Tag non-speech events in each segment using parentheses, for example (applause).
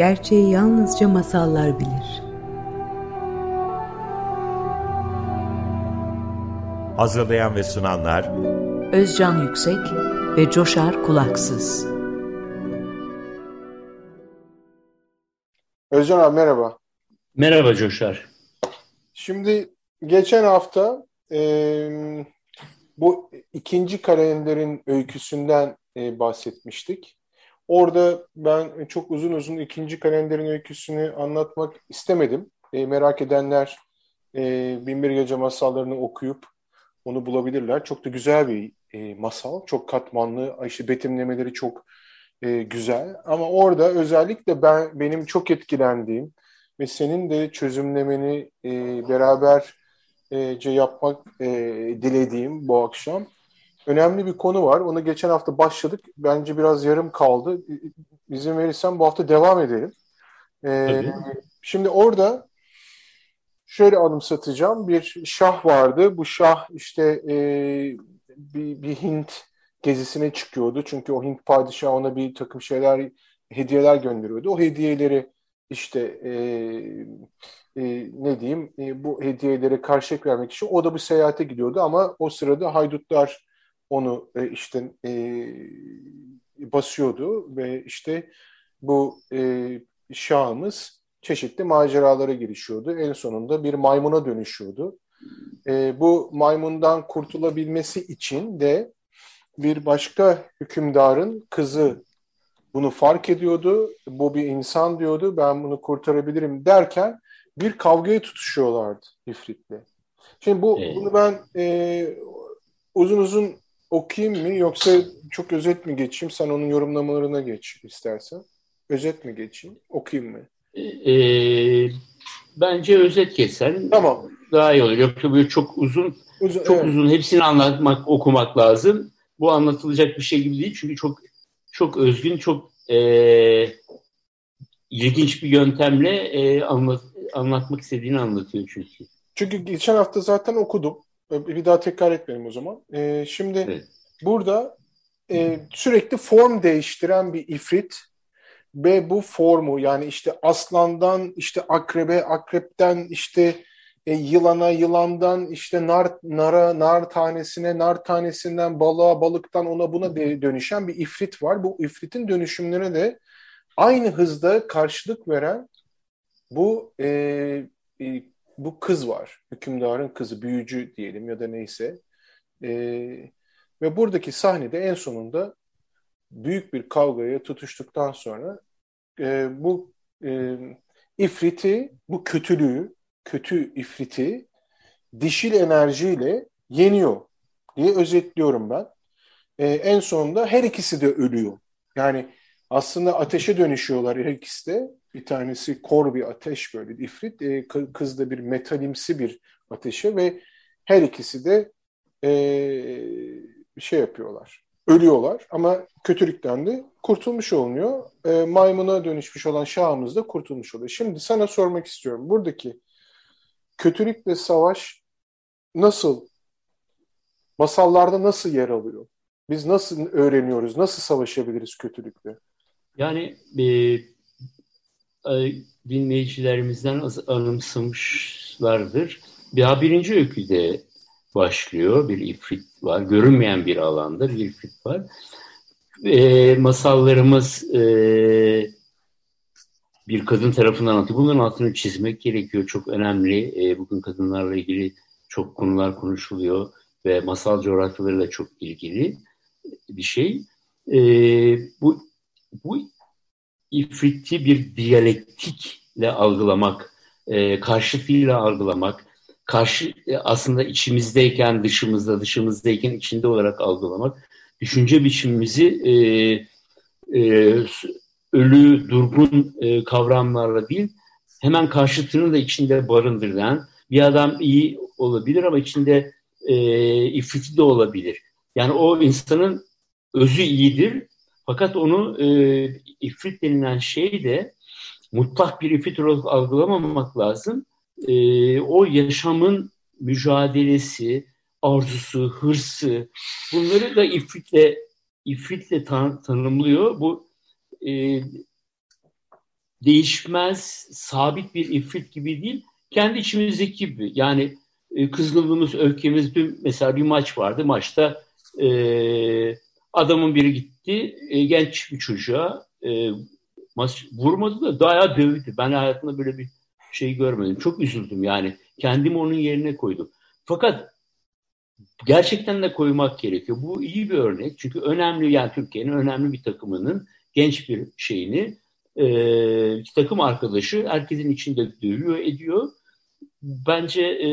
Gerçeği yalnızca masallar bilir. Hazırlayan ve sunanlar Özcan Yüksek ve Coşar Kulaksız. Özcan abi merhaba. Merhaba Coşar. Şimdi geçen hafta e, bu ikinci kalenderin öyküsünden e, bahsetmiştik. Orada ben çok uzun uzun ikinci kalenderin öyküsünü anlatmak istemedim. E, merak edenler e, Binbir Gece masallarını okuyup onu bulabilirler. Çok da güzel bir e, masal. Çok katmanlı, işte betimlemeleri çok e, güzel. Ama orada özellikle ben benim çok etkilendiğim ve senin de çözümlemeni e, beraberce yapmak e, dilediğim bu akşam önemli bir konu var. Onu geçen hafta başladık. Bence biraz yarım kaldı. İzin verirsen bu hafta devam edelim. Ee, şimdi orada şöyle anımsatacağım. Bir şah vardı. Bu şah işte e, bir, bir Hint gezisine çıkıyordu. Çünkü o Hint padişahı ona bir takım şeyler, hediyeler gönderiyordu. O hediyeleri işte e, e, ne diyeyim e, bu hediyelere karşılık vermek için o da bir seyahate gidiyordu ama o sırada haydutlar onu e, işte e, basıyordu ve işte bu e, şahımız çeşitli maceralara girişiyordu. En sonunda bir maymuna dönüşüyordu. E, bu maymundan kurtulabilmesi için de bir başka hükümdarın kızı bunu fark ediyordu. Bu bir insan diyordu. Ben bunu kurtarabilirim derken bir kavgaya tutuşuyorlardı ifritle. Şimdi bu ee... bunu ben e, uzun uzun okuyayım mı yoksa çok özet mi geçeyim? Sen onun yorumlamalarına geç istersen. Özet mi geçeyim? Okuyayım mı? E, bence özet geçsen tamam. daha iyi olur. Yoksa böyle çok uzun, uzun çok evet. uzun hepsini anlatmak, okumak lazım. Bu anlatılacak bir şey gibi değil çünkü çok çok özgün, çok e, ilginç bir yöntemle e, anlat, anlatmak istediğini anlatıyor çünkü. Çünkü geçen hafta zaten okudum. Bir daha tekrar etmeyelim o zaman. E, şimdi evet. burada e, sürekli form değiştiren bir ifrit ve bu formu yani işte aslandan işte akrebe, akrepten işte e, yılana, yılandan işte nar, nara, nar tanesine, nar tanesinden balığa, balıktan ona buna dönüşen bir ifrit var. Bu ifritin dönüşümlerine de aynı hızda karşılık veren bu e, e, bu kız var. Hükümdarın kızı, büyücü diyelim ya da neyse. E, ve buradaki sahnede en sonunda büyük bir kavgaya tutuştuktan sonra e, bu e, ifriti, bu kötülüğü, kötü ifriti dişil enerjiyle yeniyor diye özetliyorum ben. E, en sonunda her ikisi de ölüyor. Yani aslında ateşe dönüşüyorlar her ikisi de. Bir tanesi kor bir ateş böyle ifrit. E, kız da bir metalimsi bir ateşe ve her ikisi de e, şey yapıyorlar. Ölüyorlar ama kötülükten de kurtulmuş olunuyor. E, maymuna dönüşmüş olan şahımız da kurtulmuş oluyor. Şimdi sana sormak istiyorum. Buradaki kötülükle savaş nasıl, masallarda nasıl yer alıyor? Biz nasıl öğreniyoruz, nasıl savaşabiliriz kötülükle? Yani e, dinleyicilerimizden anımsamışlardır. Daha birinci öyküde başlıyor. Bir ifrit var. Görünmeyen bir alanda bir ifrit var. E, masallarımız e, bir kadın tarafından anlatıyor. Bunların altını çizmek gerekiyor. Çok önemli. E, bugün kadınlarla ilgili çok konular konuşuluyor ve masal coğrafyalarıyla çok ilgili bir şey. E, bu bu ifriti bir diyalektikle algılamak, e, karşıtıyla algılamak, karşı e, aslında içimizdeyken dışımızda, dışımızdayken içinde olarak algılamak, düşünce biçimimizi e, e, ölü, durgun e, kavramlarla değil, hemen karşıtını da içinde barındıran bir adam iyi olabilir ama içinde e, ifriti de olabilir. Yani o insanın özü iyidir fakat onu e, ifrit denilen şey de mutlak bir ifrit olarak algılamamak lazım. E, o yaşamın mücadelesi, arzusu, hırsı bunları da ifritle ifritle tan tanımlıyor. Bu e, değişmez, sabit bir ifrit gibi değil, kendi içimizdeki gibi. Yani e, kızgınlığımız, öfkemiz, dün mesela bir maç vardı. Maçta e, adamın biri gitti, e, genç bir çocuğa e, vurmadı da dayağı dövdü. Ben hayatımda böyle bir şey görmedim. Çok üzüldüm yani. Kendimi onun yerine koydum. Fakat gerçekten de koymak gerekiyor. Bu iyi bir örnek. Çünkü önemli yani Türkiye'nin önemli bir takımının genç bir şeyini e, takım arkadaşı herkesin içinde dövüyor, ediyor. Bence e,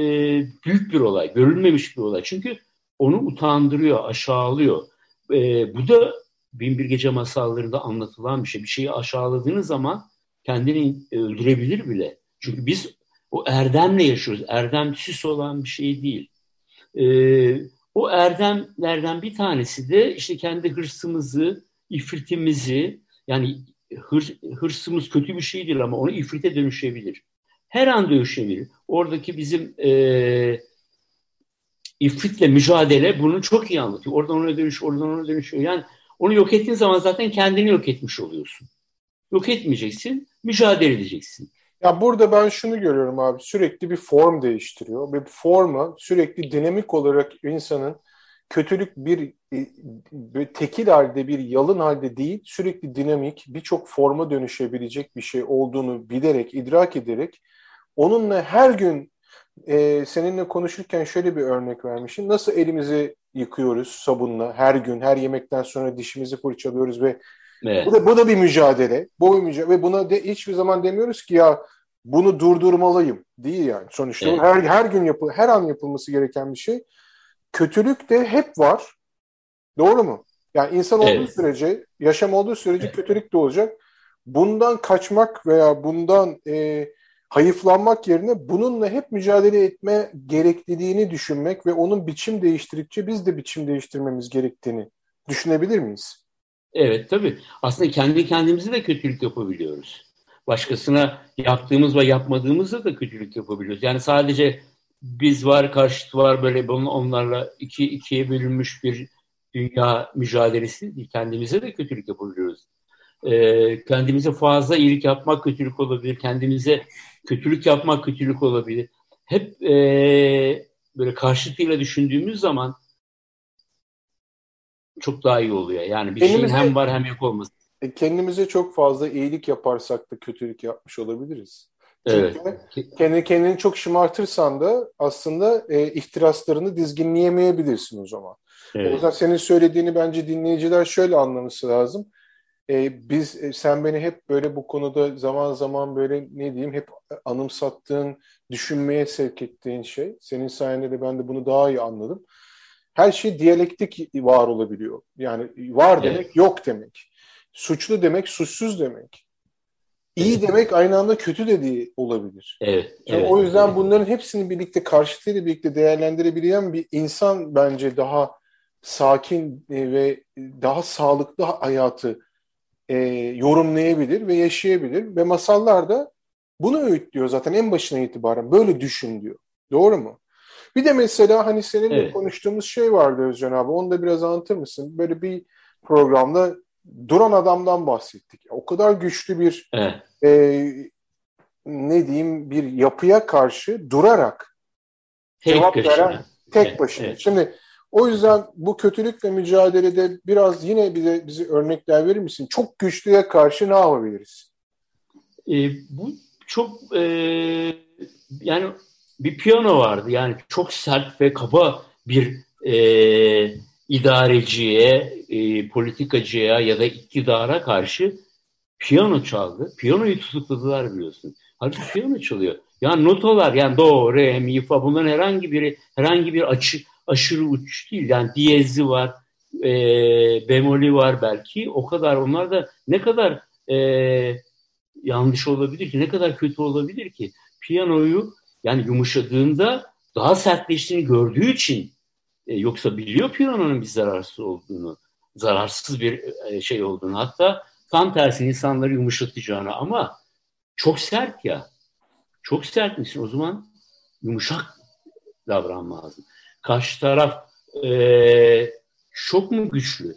büyük bir olay, görülmemiş bir olay. Çünkü onu utandırıyor, aşağılıyor. E, bu da Binbir Gece masallarında anlatılan bir şey. Bir şeyi aşağıladığınız zaman kendini öldürebilir bile. Çünkü biz o erdemle yaşıyoruz. Erdem süs olan bir şey değil. Ee, o erdemlerden bir tanesi de işte kendi hırsımızı, ifritimizi yani hır, hırsımız kötü bir şeydir ama onu ifrite dönüşebilir. Her an dönüşebilir. Oradaki bizim e, ifritle mücadele bunu çok iyi anlatıyor. Oradan ona dönüş, oradan ona dönüşüyor. Yani onu yok ettiğin zaman zaten kendini yok etmiş oluyorsun. Yok etmeyeceksin, mücadele edeceksin. Ya burada ben şunu görüyorum abi sürekli bir form değiştiriyor ve bu forma sürekli dinamik olarak insanın kötülük bir, e, bir tekil halde bir yalın halde değil sürekli dinamik birçok forma dönüşebilecek bir şey olduğunu bilerek idrak ederek onunla her gün e, seninle konuşurken şöyle bir örnek vermişim. Nasıl elimizi yıkıyoruz sabunla her gün her yemekten sonra dişimizi fırçalıyoruz ve Evet. Bu da bu da bir mücadele. Bu bir mücadele ve buna de hiçbir zaman demiyoruz ki ya bunu durdurmalıyım değil yani. Sonuçta evet. her her gün yapı her an yapılması gereken bir şey. Kötülük de hep var. Doğru mu? Yani insan olduğu evet. sürece, yaşam olduğu sürece evet. kötülük de olacak. Bundan kaçmak veya bundan e, hayıflanmak yerine bununla hep mücadele etme gerekliliğini düşünmek ve onun biçim değiştirdikçe biz de biçim değiştirmemiz gerektiğini düşünebilir miyiz? Evet tabii. Aslında kendi kendimize de kötülük yapabiliyoruz. Başkasına yaptığımız ve yapmadığımızda da kötülük yapabiliyoruz. Yani sadece biz var, karşıt var böyle onlarla iki, ikiye bölünmüş bir dünya mücadelesi değil. Kendimize de kötülük yapabiliyoruz. Ee, kendimize fazla iyilik yapmak kötülük olabilir. Kendimize kötülük yapmak kötülük olabilir. Hep e, böyle karşıtıyla düşündüğümüz zaman çok daha iyi oluyor. Yani bir kendimize, şeyin hem var hem yok olması. E, kendimize çok fazla iyilik yaparsak da kötülük yapmış olabiliriz. Çünkü evet. kendini, kendini çok şımartırsan da aslında e, ihtiraslarını dizginleyemeyebilirsin o zaman. Evet. O yüzden senin söylediğini bence dinleyiciler şöyle anlaması lazım. E, biz e, sen beni hep böyle bu konuda zaman zaman böyle ne diyeyim hep anımsattığın, düşünmeye sevk ettiğin şey. Senin sayende de ben de bunu daha iyi anladım her şey diyalektik var olabiliyor. Yani var demek evet. yok demek. Suçlu demek suçsuz demek. İyi evet. demek aynı anda kötü dediği olabilir. Evet. Yani evet o yüzden bunların hepsini birlikte karşıtıyla birlikte değerlendirebilen bir insan bence daha sakin e, ve daha sağlıklı hayatı e, yorumlayabilir ve yaşayabilir. Ve masallar da bunu öğütlüyor zaten en başına itibaren. Böyle düşün diyor. Doğru mu? Bir de mesela hani seninle evet. konuştuğumuz şey vardı Özcan abi. Onu da biraz anlatır mısın? Böyle bir programda duran adamdan bahsettik. O kadar güçlü bir evet. e, ne diyeyim bir yapıya karşı durarak tek cevap başına. veren tek evet, başına. Evet. Şimdi o yüzden bu kötülükle mücadelede biraz yine bize bize örnekler verir misin? Çok güçlüye karşı ne yapabiliriz? E, bu çok e, yani bir piyano vardı. Yani çok sert ve kaba bir e, idareciye, e, politikacıya ya da iktidara karşı piyano çaldı. Piyanoyu tutukladılar biliyorsun. Halbuki piyano çalıyor. Yani notalar yani do, re, mi, fa bunların herhangi biri herhangi bir açı, aşırı uç değil. Yani diyezi var, e, bemoli var belki. O kadar onlar da ne kadar e, yanlış olabilir ki, ne kadar kötü olabilir ki? Piyanoyu yani yumuşadığında daha sertleştiğini gördüğü için e, yoksa biliyor piyanonun bir zararsız olduğunu, zararsız bir e, şey olduğunu. Hatta tam tersi insanları yumuşatacağını ama çok sert ya. Çok sert misin? O zaman yumuşak davranma lazım. Karşı taraf e, çok mu güçlü?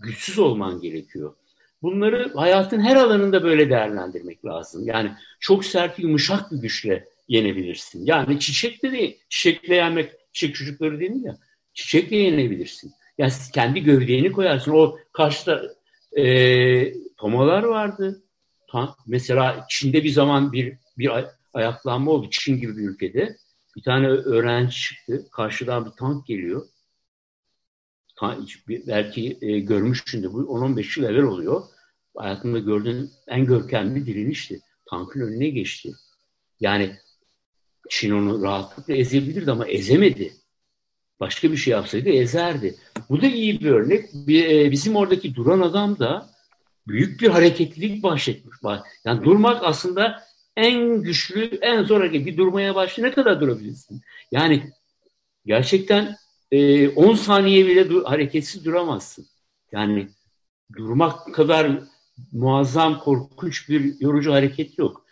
Güçsüz olman gerekiyor. bunları hayatın her alanında böyle değerlendirmek lazım. Yani çok sert, yumuşak bir güçle yenebilirsin. Yani çiçekle de, çiçekle yenmek, çiçek çocukları değil ya, çiçekle yenebilirsin. Yani kendi gövdeni koyarsın. O karşıda e, tomalar vardı. Tank, mesela Çin'de bir zaman bir, bir ayaklanma oldu. Çin gibi bir ülkede. Bir tane öğrenci çıktı. Karşıdan bir tank geliyor. Tank, belki e, görmüşsündür. Bu 10-15 yıl evvel oluyor. Hayatımda gördüğüm en görkemli direnişti. Tankın önüne geçti. Yani Çin onu rahatlıkla ezebilirdi ama ezemedi. Başka bir şey yapsaydı ezerdi. Bu da iyi bir örnek. E, bizim oradaki duran adam da büyük bir hareketlilik bahşetmiş. Yani durmak aslında en güçlü, en zor hareket. Bir durmaya başla ne kadar durabilirsin? Yani gerçekten 10 e, saniye bile dur, hareketsiz duramazsın. Yani durmak kadar muazzam, korkunç bir yorucu hareket yok.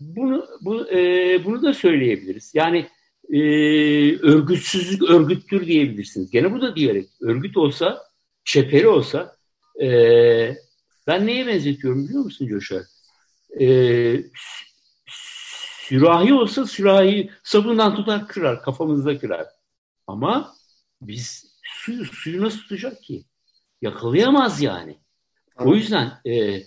Bunu bu, e, bunu da söyleyebiliriz. Yani e, örgütsüzlük örgüttür diyebilirsiniz. Gene bu da diyerek örgüt olsa, çeperi olsa e, ben neye benzetiyorum biliyor musun Coşar? E, sürahi olsa sürahi sabundan tutar kırar, kafamızda kırar. Ama biz suyu, suyu nasıl tutacak ki? Yakalayamaz yani. O yüzden e,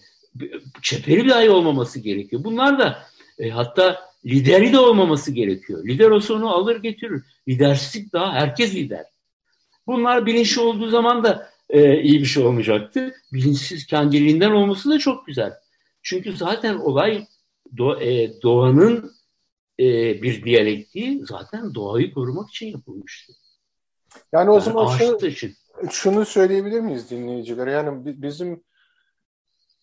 çeperi dahi olmaması gerekiyor. Bunlar da e, hatta lideri de olmaması gerekiyor. Lider olsa onu alır getirir. Lidersizlik daha herkes lider. Bunlar bilinçli olduğu zaman da e, iyi bir şey olmayacaktı. Bilinçsiz kendiliğinden olması da çok güzel. Çünkü zaten olay do, e, doğanın e, bir diyalektiği zaten doğayı korumak için yapılmıştı. Yani o yani zaman şunu, şunu söyleyebilir miyiz dinleyicilere? Yani bizim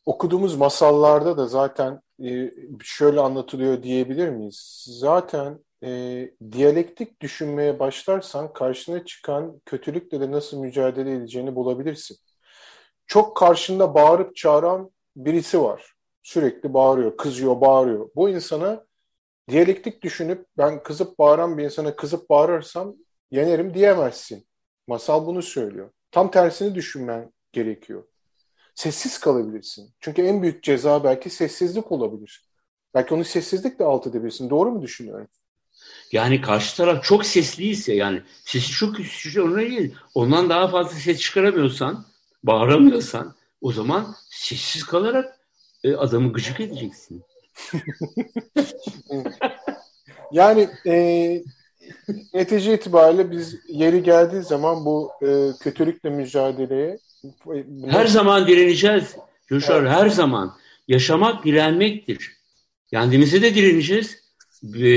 okuduğumuz masallarda da zaten e, şöyle anlatılıyor diyebilir miyiz? Zaten e, diyalektik düşünmeye başlarsan karşına çıkan kötülükle de nasıl mücadele edeceğini bulabilirsin. Çok karşında bağırıp çağıran birisi var. Sürekli bağırıyor, kızıyor, bağırıyor. Bu insana diyalektik düşünüp ben kızıp bağıran bir insana kızıp bağırırsam yenerim diyemezsin. Masal bunu söylüyor. Tam tersini düşünmen gerekiyor sessiz kalabilirsin. Çünkü en büyük ceza belki sessizlik olabilir. Belki onu sessizlikle alt edebilirsin. Doğru mu düşünüyorum? Yani karşı taraf çok sesliyse yani sesi çok güçlü ona değil. Ondan daha fazla ses çıkaramıyorsan, bağıramıyorsan o zaman sessiz kalarak e, adamı gıcık edeceksin. (laughs) yani e, netice itibariyle biz yeri geldiği zaman bu e, kötülükle mücadeleye her zaman direneceğiz. Coşar evet. her zaman. Yaşamak direnmektir. Kendimize de direneceğiz. E,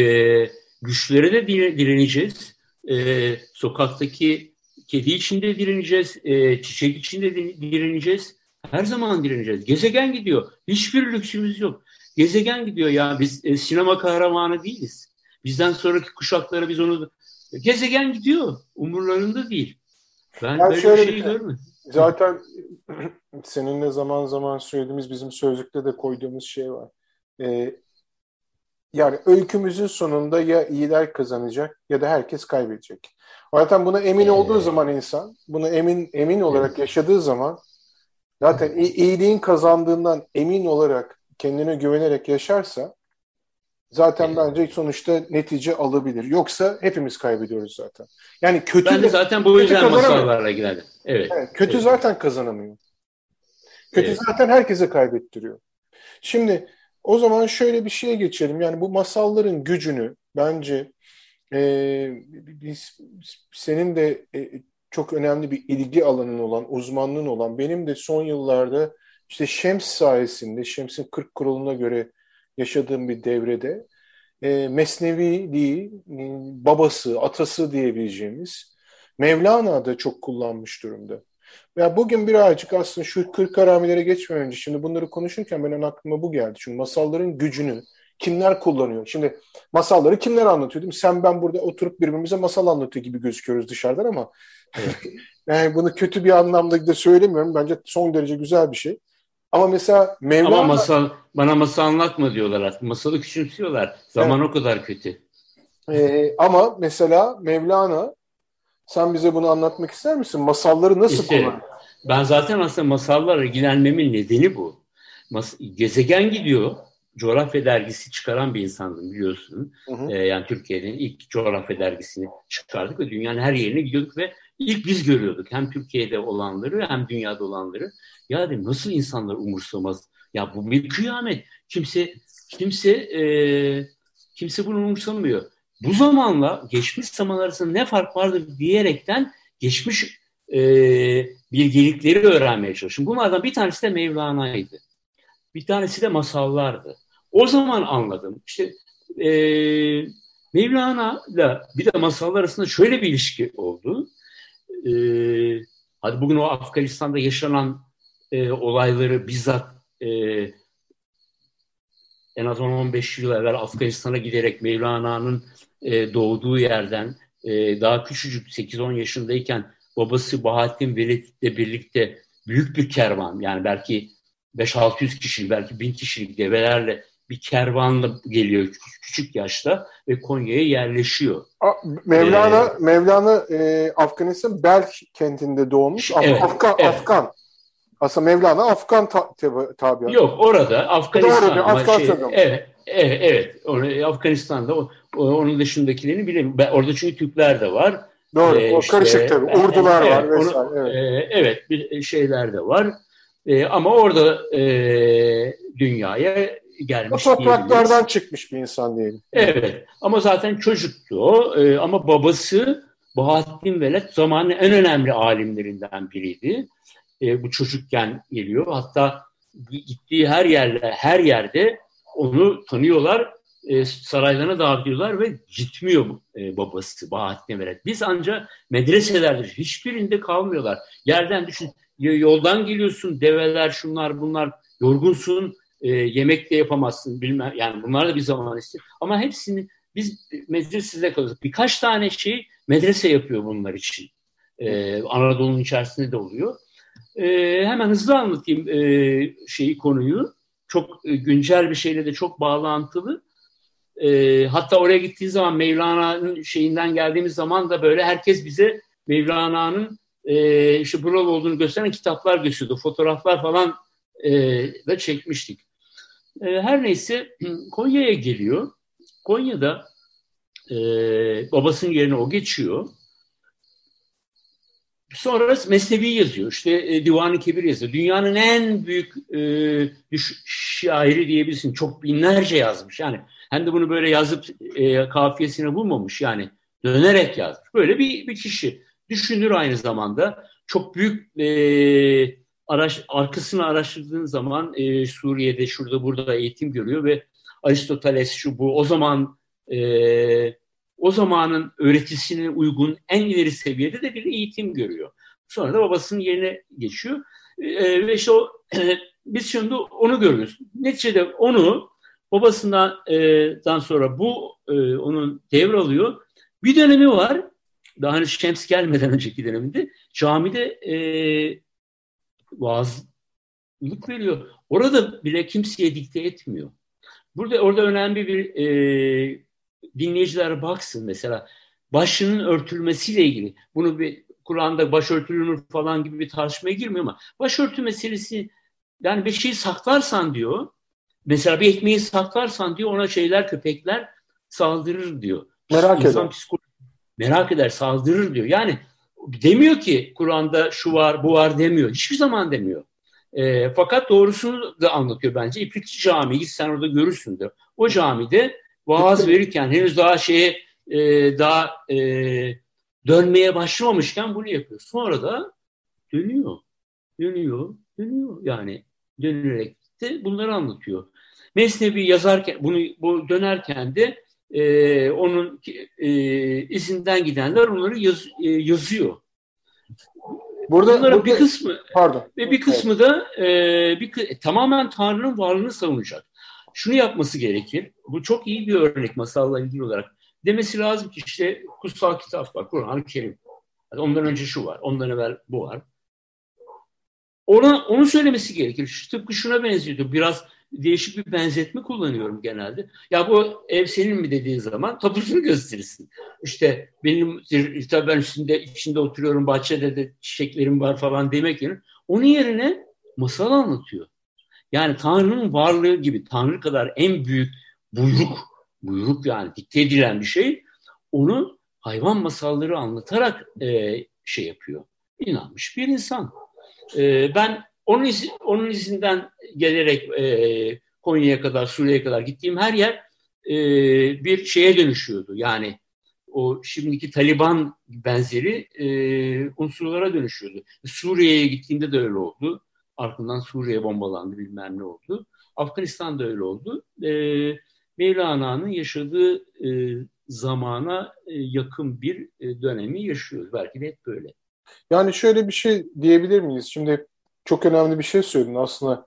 güçlere de direneceğiz. E, sokaktaki kedi için de direneceğiz. E, çiçek için de direneceğiz. Her zaman direneceğiz. Gezegen gidiyor. Hiçbir lüksümüz yok. Gezegen gidiyor ya. Biz e, sinema kahramanı değiliz. Bizden sonraki kuşaklara biz onu... Gezegen gidiyor. Umurlarında değil. Ben yani böyle bir şey görmedim. Zaten (clears throat) seninle zaman zaman söylediğimiz bizim sözlükte de koyduğumuz şey var. Ee, yani öykümüzün sonunda ya iyiler kazanacak ya da herkes kaybedecek. Zaten buna emin ee, olduğu zaman insan, bunu emin emin olarak yaşadığı zaman zaten iyiliğin kazandığından emin olarak kendine güvenerek yaşarsa zaten bence sonuçta netice alabilir. Yoksa hepimiz kaybediyoruz zaten. Yani kötü ben de zaten bu yüzden masallarla girdim. Evet. evet. Kötü evet. zaten kazanamıyor. Kötü evet. zaten herkese kaybettiriyor. Şimdi o zaman şöyle bir şeye geçelim. Yani bu masalların gücünü bence e, biz senin de e, çok önemli bir ilgi alanın olan, uzmanlığın olan, benim de son yıllarda işte Şems sayesinde, Şems'in 40 kuruluna göre yaşadığım bir devrede e, Mesneviliği e, babası, atası diyebileceğimiz Mevlana da çok kullanmış durumda. Ya bugün birazcık aslında şu kırk haramelere geçmeden önce şimdi bunları konuşurken benim aklıma bu geldi. Çünkü masalların gücünü kimler kullanıyor? Şimdi masalları kimler anlatıyor değil mi? Sen ben burada oturup birbirimize masal anlatıyor gibi gözüküyoruz dışarıdan ama evet. (laughs) yani bunu kötü bir anlamda da söylemiyorum. Bence son derece güzel bir şey. Ama mesela Mevlana... Ama masal, bana masal anlatma diyorlar artık. Masalı küçümsüyorlar. Zaman evet. o kadar kötü. Ee, ama mesela Mevlana sen bize bunu anlatmak ister misin? Masalları nasıl işte, kullanıyor? ben zaten aslında masallarla ilgilenmemin nedeni bu. Mas gezegen gidiyor. Coğrafya dergisi çıkaran bir insandım biliyorsun. Hı hı. Ee, yani Türkiye'nin ilk coğrafya dergisini çıkardık ve dünyanın her yerine gidiyorduk ve ilk biz görüyorduk. Hem Türkiye'de olanları hem dünyada olanları. Ya dedim nasıl insanlar umursamaz? Ya bu bir kıyamet. Kimse kimse e, kimse bunu umursamıyor. Bu zamanla geçmiş zaman arasında ne fark vardır diyerekten geçmiş e, bilgelikleri öğrenmeye çalıştım. Bunlardan bir tanesi de Mevlana'ydı. Bir tanesi de masallardı. O zaman anladım. İşte e, Mevlana ile bir de masallar arasında şöyle bir ilişki oldu. E, hadi bugün o Afganistan'da yaşanan e, olayları bizzat e, en az 10-15 yıl evvel Afganistan'a giderek Mevlana'nın e, doğduğu yerden e, daha küçücük 8-10 yaşındayken babası Bahattin Velid'le birlikte büyük bir kervan yani belki 5-600 kişi belki 1000 kişilik develerle bir kervanla geliyor küçük yaşta ve Konya'ya yerleşiyor. Mevlana ee, Mevlana e, Afganistan Belk kentinde doğmuş. Evet, Afgan, evet. Afgan. Aslında Mevlana Afgan ta, tabi. Yok orada Afganistan. Doğru, Afgan şey, evet, evet, evet. Onu, Afganistan'da o, onun dışındakilerini bilemiyorum. Orada çünkü Türkler de var. Doğru. Ee, o işte, karışık tabii. Urdular evet, var vesaire. Onu, evet. E, evet bir şeyler de var. E, ama orada e, dünyaya gelmiş. O topraklardan çıkmış bir insan diyelim. Evet. Ama zaten çocuktu o. E, ama babası Bahattin Veled zamanın en önemli alimlerinden biriydi. E, bu çocukken geliyor. Hatta gittiği her yerle her yerde onu tanıyorlar e, saraylarına davet ediyorlar ve gitmiyor e, babası Bahattin Veled. Biz ancak medreselerde hiçbirinde kalmıyorlar. Yerden düşün, yoldan geliyorsun, develer şunlar bunlar, yorgunsun, e, yemek de yapamazsın bilmem. Yani bunlar da bir zaman istiyor. Ama hepsini biz medresede kalıyoruz. Birkaç tane şey medrese yapıyor bunlar için. E, Anadolu'nun içerisinde de oluyor. E, hemen hızlı anlatayım e, şeyi konuyu. Çok e, güncel bir şeyle de çok bağlantılı. E, hatta oraya gittiği zaman Mevlana'nın şeyinden geldiğimiz zaman da böyle herkes bize Mevlana'nın e, işte buralı olduğunu gösteren kitaplar gösteriyordu. Fotoğraflar falan e, da çekmiştik. E, her neyse (clears throat) Konya'ya geliyor. Konya'da e, babasının yerine o geçiyor. Sonra Mesnevi yazıyor. İşte e, Divan-ı Kebir yazıyor. Dünyanın en büyük e, düş, şairi diyebilirsin. Çok binlerce yazmış. Yani hem de bunu böyle yazıp e, kafiyesini bulmamış. Yani dönerek yazmış. Böyle bir, bir kişi. Düşünür aynı zamanda. Çok büyük e, araş, arkasını araştırdığın zaman e, Suriye'de şurada burada eğitim görüyor ve Aristoteles şu bu o zaman e, o zamanın öğretisine uygun en ileri seviyede de bir eğitim görüyor. Sonra da babasının yerine geçiyor. E, ve işte o, e, (clears throat) biz şimdi onu görüyoruz. Neticede onu babasından e, sonra bu e, onun devralıyor. Bir dönemi var. Daha hani Şems gelmeden önceki döneminde camide e, vaazlık veriyor. Orada bile kimseye dikte etmiyor. Burada orada önemli bir e, dinleyiciler baksın mesela başının örtülmesiyle ilgili. Bunu bir Kur'an'da başörtülünür falan gibi bir tartışmaya girmiyor ama başörtü meselesi yani bir şeyi saklarsan diyor mesela bir ekmeği saklarsan diyor ona şeyler köpekler saldırır diyor. Merak İnsan eder. Merak eder saldırır diyor. Yani demiyor ki Kur'an'da şu var bu var demiyor. Hiçbir zaman demiyor. E, fakat doğrusunu da anlatıyor bence. İplikçi Camii git sen orada görürsün diyor. O camide vaaz verirken henüz daha şeye e, daha e, dönmeye başlamamışken bunu yapıyor. Sonra da dönüyor. Dönüyor. Dönüyor. Yani dönerek de bunları anlatıyor. Mesnevi yazarken bunu bu dönerken de e, onun e, izinden gidenler onları yaz, e, yazıyor. Burada Bunların burada, bir kısmı pardon. Ve bir kısmı da e, bir tamamen Tanrı'nın varlığını savunacak şunu yapması gerekir. Bu çok iyi bir örnek masalla ilgili olarak. Demesi lazım ki işte kutsal kitap var, Kur'an-ı Kerim. Yani ondan önce şu var, ondan evvel bu var. Ona, onu söylemesi gerekir. Tıpkı şuna benziyordu. Biraz değişik bir benzetme kullanıyorum genelde. Ya bu ev senin mi dediği zaman tapusunu gösterirsin. İşte benim tabii ben üstünde içinde oturuyorum bahçede de çiçeklerim var falan demek yerine onun yerine masal anlatıyor. Yani Tanrı'nın varlığı gibi Tanrı kadar en büyük buyruk, buyruk yani dikte edilen bir şey onu hayvan masalları anlatarak e, şey yapıyor. İnanmış bir insan. E, ben onun, iz, onun izinden gelerek e, Konya'ya kadar, Suriye'ye kadar gittiğim her yer e, bir şeye dönüşüyordu. Yani o şimdiki Taliban benzeri e, unsurlara dönüşüyordu. Suriye'ye gittiğimde de öyle oldu. Ardından Suriye bombalandı bilmem ne oldu. Afganistan'da öyle oldu. E, Mevlana'nın yaşadığı e, zamana e, yakın bir e, dönemi yaşıyoruz. Belki de hep böyle. Yani şöyle bir şey diyebilir miyiz? Şimdi çok önemli bir şey söyledin aslında.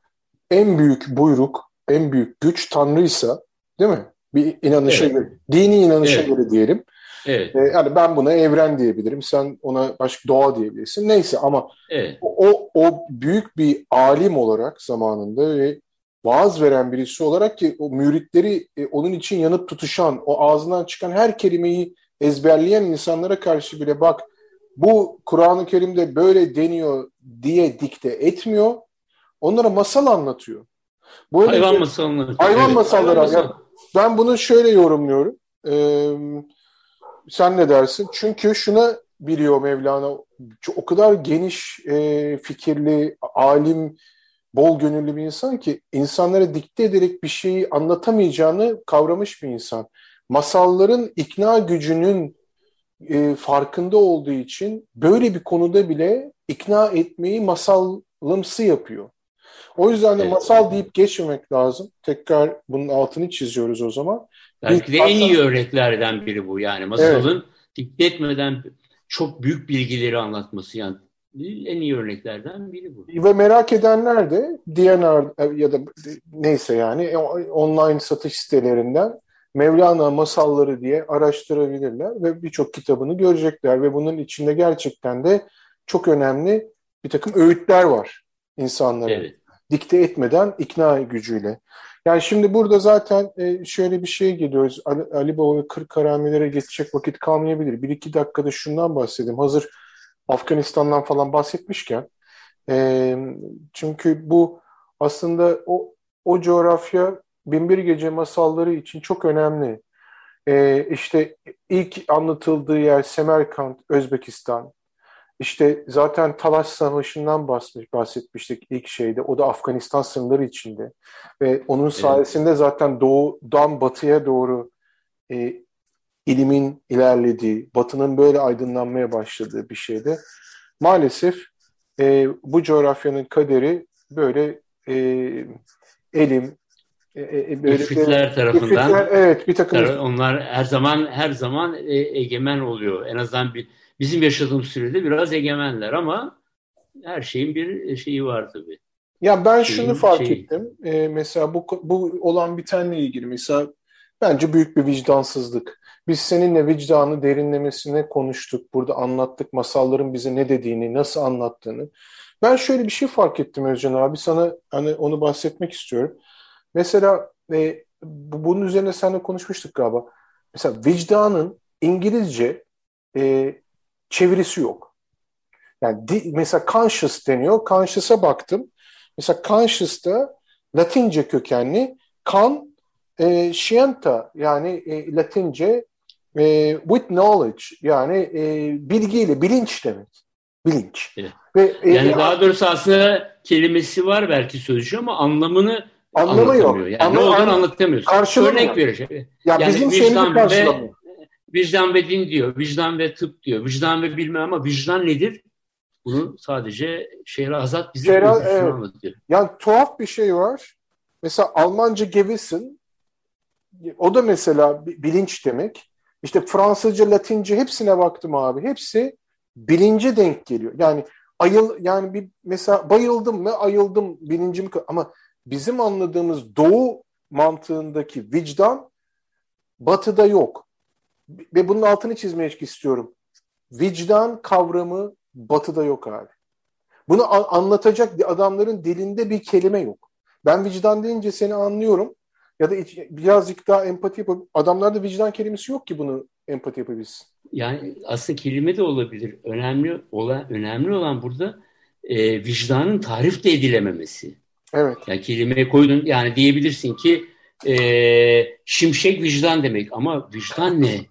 En büyük buyruk, en büyük güç Tanrıysa değil mi? Bir inanışa evet. göre, dini inanışa evet. göre diyelim. Evet. Ee, yani ben buna evren diyebilirim. Sen ona başka doğa diyebilirsin. Neyse ama evet. o, o büyük bir alim olarak zamanında ve vaaz veren birisi olarak ki o müritleri e, onun için yanıp tutuşan, o ağzından çıkan her kelimeyi ezberleyen insanlara karşı bile bak bu Kur'an-ı Kerim'de böyle deniyor diye dikte etmiyor. Onlara masal anlatıyor. Böyle hayvan masalları. Hayvan evet, masalları. Hayvan masal. ben bunu şöyle yorumluyorum. Ee, sen ne dersin? Çünkü şuna biliyor Mevlana o kadar geniş e, fikirli, alim, bol gönüllü bir insan ki insanlara dikte ederek bir şeyi anlatamayacağını kavramış bir insan. Masalların ikna gücünün e, farkında olduğu için böyle bir konuda bile ikna etmeyi masalımsı yapıyor. O yüzden de evet. masal deyip geçmemek lazım. Tekrar bunun altını çiziyoruz o zaman. Belki de en iyi örneklerden biri bu. Yani masalın evet. dikte etmeden çok büyük bilgileri anlatması. Yani en iyi örneklerden biri bu. Ve merak edenler de DNR ya da neyse yani online satış sitelerinden Mevlana masalları diye araştırabilirler ve birçok kitabını görecekler ve bunun içinde gerçekten de çok önemli bir takım öğütler var insanlara. Evet. Dikte etmeden ikna gücüyle. Yani şimdi burada zaten e, şöyle bir şey geliyoruz. Ali, Ali Baba ve Kırk Karamelere geçecek vakit kalmayabilir. Bir iki dakikada şundan bahsedeyim. Hazır Afganistan'dan falan bahsetmişken. E, çünkü bu aslında o, o coğrafya Binbir Gece masalları için çok önemli. Ee, işte ilk anlatıldığı yer Semerkant, Özbekistan. İşte zaten Talas Savaşı'ndan bahsetmiştik ilk şeyde. O da Afganistan sınırları içinde. Ve onun sayesinde evet. zaten doğudan batıya doğru e, ilimin ilerlediği, batının böyle aydınlanmaya başladığı bir şeyde. Maalesef e, bu coğrafyanın kaderi böyle e, elim, e, e, e böyle tarafından ifritler, evet bir takım onlar her zaman her zaman e, egemen oluyor. En azından bir bizim yaşadığımız sürede biraz egemenler ama her şeyin bir şeyi var tabii. Ya ben şeyin, şunu fark şeyi. ettim. Ee, mesela bu bu olan bitenle ilgili mesela bence büyük bir vicdansızlık. Biz seninle vicdanı derinlemesine konuştuk. Burada anlattık masalların bize ne dediğini, nasıl anlattığını. Ben şöyle bir şey fark ettim Özcan abi. Sana hani onu bahsetmek istiyorum. Mesela e, bunun üzerine seninle konuşmuştuk galiba. Mesela vicdanın İngilizce e, çevirisi yok. Yani di, mesela conscious deniyor. Conscious'a baktım. Mesela conscious'ta Latince kökenli kan e, scienta yani e, Latince e, with knowledge yani e, bilgiyle bilinç demek. Bilinç. Evet. Ve, e, yani daha doğrusu aslında kelimesi var belki sözcüğü ama anlamını Anlamı yok. Yani ne olduğunu anlatamıyorsun. Karşılığı Örnek verecek. Ya yani bizim vicdan ve, vicdan ve din diyor. Vicdan ve tıp diyor. Vicdan ve bilmem ama vicdan nedir? Bunu sadece Şehrazat bize Şehra, evet. anlatıyor. Yani tuhaf bir şey var. Mesela Almanca Gewissen o da mesela bilinç demek. İşte Fransızca, Latince hepsine baktım abi. Hepsi bilince denk geliyor. Yani ayıl yani bir mesela bayıldım mı ayıldım bilincim ama bizim anladığımız doğu mantığındaki vicdan batıda yok. Ve bunun altını çizmeye istiyorum. Vicdan kavramı batıda yok abi. Bunu anlatacak adamların dilinde bir kelime yok. Ben vicdan deyince seni anlıyorum. Ya da birazcık daha empati yapıp adamlarda vicdan kelimesi yok ki bunu empati yapabilsin. Yani aslında kelime de olabilir. Önemli olan önemli olan burada e, vicdanın tarif de edilememesi. Evet. Yani kelimeye koydun yani diyebilirsin ki e, şimşek vicdan demek ama vicdan ne?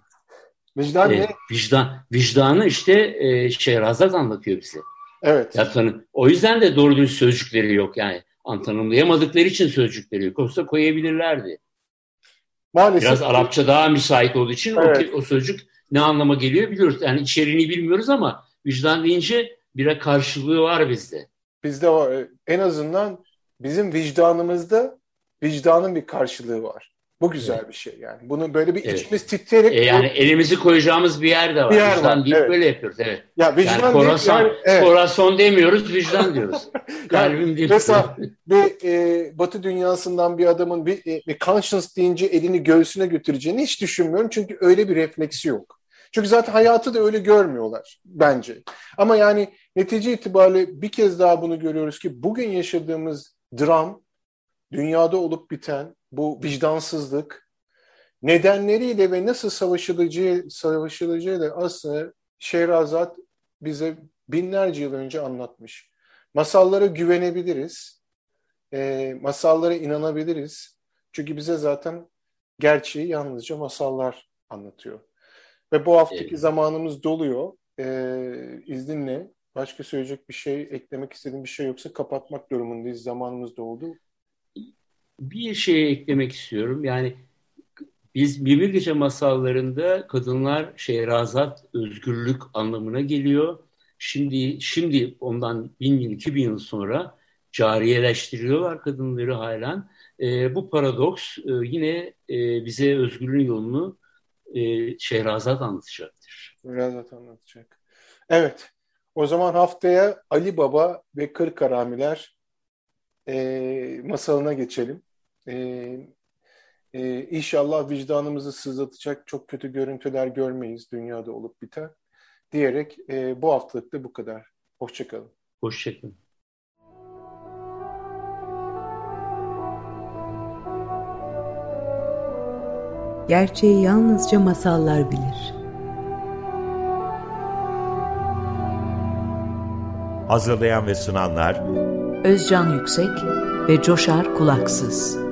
Vicdan e, ne? Vicdan, vicdanı işte e, Şehrazat anlatıyor bize. Evet. Ya, tanı, o yüzden de doğru dürüst sözcükleri yok yani. Tanımlayamadıkları için sözcükleri yok. Olsa koyabilirlerdi. Maalesef. Biraz Arapça daha müsait olduğu için evet. o, o sözcük ne anlama geliyor biliyoruz. Yani içeriğini bilmiyoruz ama vicdan deyince bir karşılığı var bizde. Bizde var. En azından bizim vicdanımızda vicdanın bir karşılığı var. Bu güzel evet. bir şey yani. Bunu böyle bir evet. içimiz titreyerek... E yani elimizi koyacağımız bir yer de var. Bir yer vicdan var. deyip evet. böyle yapıyoruz. Evet. Ya vicdan yani korason, yani, evet. korason demiyoruz, vicdan diyoruz. (laughs) Kalbim değil. Mesela bir e, Batı dünyasından bir adamın bir, e, bir conscience deyince elini göğsüne götüreceğini hiç düşünmüyorum. Çünkü öyle bir refleksi yok. Çünkü zaten hayatı da öyle görmüyorlar bence. Ama yani netice itibariyle bir kez daha bunu görüyoruz ki bugün yaşadığımız dram, dünyada olup biten bu vicdansızlık nedenleriyle ve nasıl savaşılacağı, savaşılacağı da aslında Şehrazat bize binlerce yıl önce anlatmış. Masallara güvenebiliriz. E, masallara inanabiliriz. Çünkü bize zaten gerçeği yalnızca masallar anlatıyor. Ve bu haftaki evet. zamanımız doluyor. E, izninle başka söyleyecek bir şey, eklemek istediğim bir şey yoksa kapatmak durumundayız. Zamanımız doldu bir şey eklemek istiyorum. Yani biz Birbir Gece masallarında kadınlar şehrazat, özgürlük anlamına geliyor. Şimdi şimdi ondan bin yıl, iki bin yıl sonra cariyeleştiriyorlar kadınları halen. E, bu paradoks e, yine e, bize özgürlüğün yolunu e, Şehrazat anlatacaktır. Şehrazat anlatacak. Evet. O zaman haftaya Ali Baba ve Kırk Haramiler e, masalına geçelim. E, e, inşallah vicdanımızı sızlatacak çok kötü görüntüler görmeyiz dünyada olup biten diyerek e, bu haftalık da bu kadar. Hoşçakalın. Hoşçakalın. Gerçeği yalnızca masallar bilir. Hazırlayan ve sunanlar Özcan Yüksek ve Coşar Kulaksız.